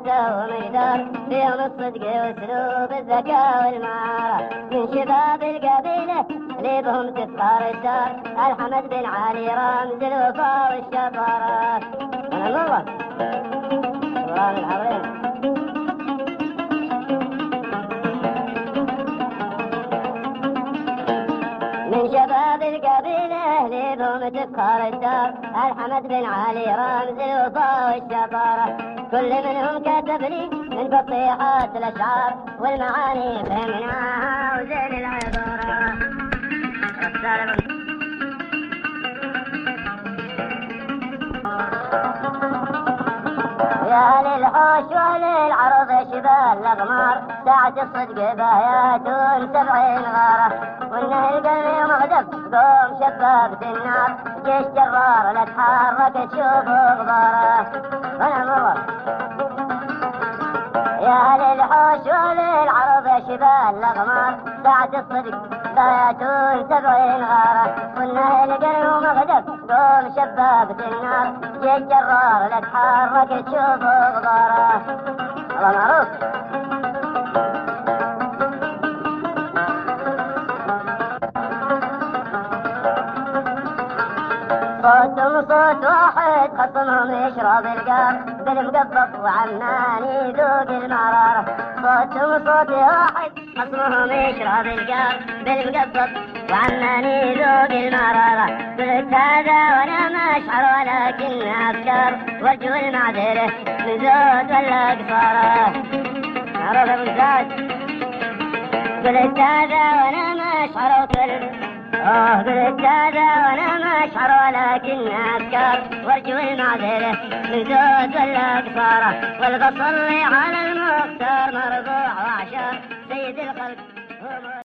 ومقدار فيهم الصدق واسلوب الذكاء والمهارة من شباب القبيلة اللي بهم تفخر الدار الحمد بن علي رمز الوفاء والشطارة أنا مرة العظيم من شباب القبيلة ليبهم تفخر الدار. الحمد بن علي رمز الوفاء والشطارة كل منهم كتب لي من فصيحات الأشعار. والمعاني فهمناها وزين العبارة يا للحوش وللعرض شبال الأغمار ساعة الصدق بآيات سبعين غارة. مغدب قوم شبابة النار جيش جرار لا تحرك تشوف غباره وأنا مر يا للحوش وللعرض شبال الأغمار ساعة الصدق باياتون سبعين غارة. والنهل قلب مغدب قوم شبابة النار جيش جرار لا تحرك تشوف غباره الله معروف. صوت واحد خصمهم يشرب القار بالمقبض وعمان يذوق المرار صوتهم صوت واحد خصمهم يشرب القار بالمقبض وعمان يذوق المرار قلت هذا وأنا ما اشعر ولكن افكار وجه المعذره من زود ولا قصاره عرف زاد قلت هذا وأنا ما اشعر كل آه قلت هذا وأنا ما اشعر ولكن أذكر وارجو المعذره من زود ولا قصاره والبصلي على المختار مرفوع وعشار سيد الخلق